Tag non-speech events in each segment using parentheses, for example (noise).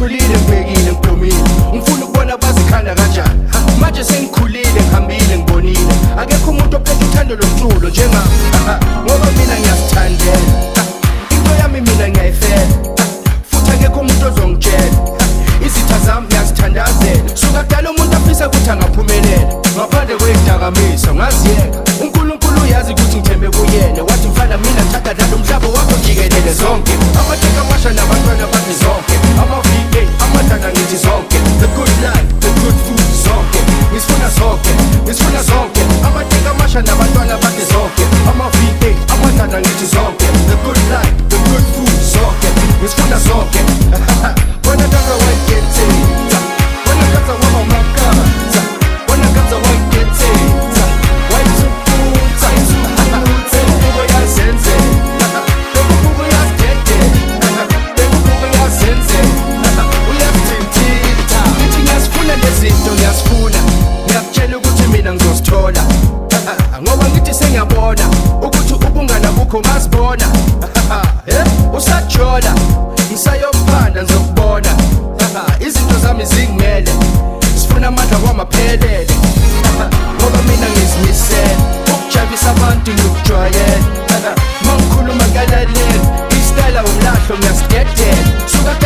pretty to futhi sengiyabona. Ukuthi ubungana bukho ngazibona (laughs) eh, usajola ngisayophanda ngizokubona (laughs) izinto zami zingimele sifuna amandla kwamaphelele. (laughs) Ngoba mina ngizimisele ukujabisa abantu ngiyokujwayela ma ngikhuluma ngalaleli istayila umlahlo ngiyasigedela suka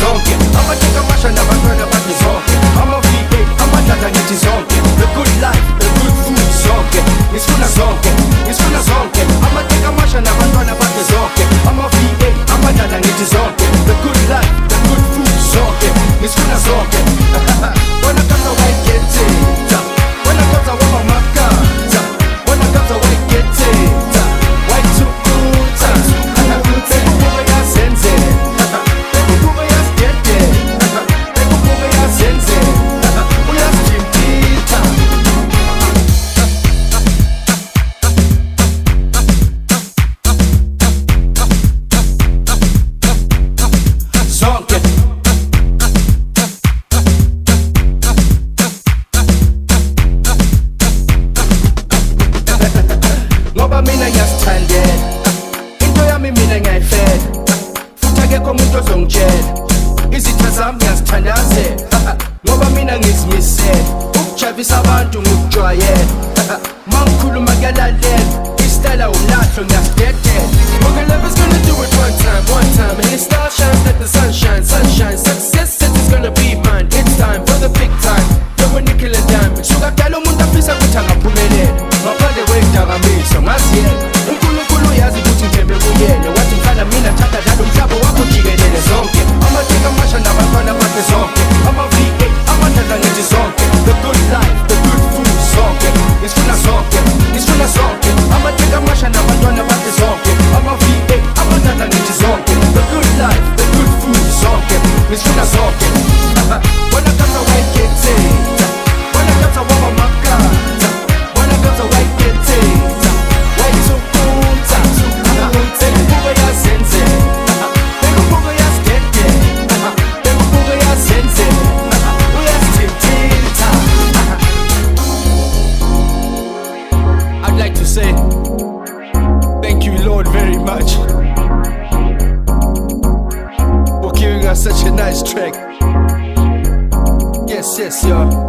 zonke. Amathuba amasha nabantwana bathi zonke Ama-VA and ngithi zonke The good life, the good food zonke Ngisifuna zonke, ngisifuna zonke Amathuba amasha nabantwana bathi zonke Ama-VA and ngithi zonke The good life, the good food zonke. (laughs) Ngisifuna zonke Bona kama wayigetheni nge-9 fed akekho umuntu ozongitshela. Izitha zami ngiyazithandazela ngoba mina ngizimisele ukujabisa abantu ngokujwayela ma ngikhuluma kuyalalela isitayela umlahlo ngiyasidedela gonna do it one time, one time star shines, such a nice track. Yes, yes, y'all.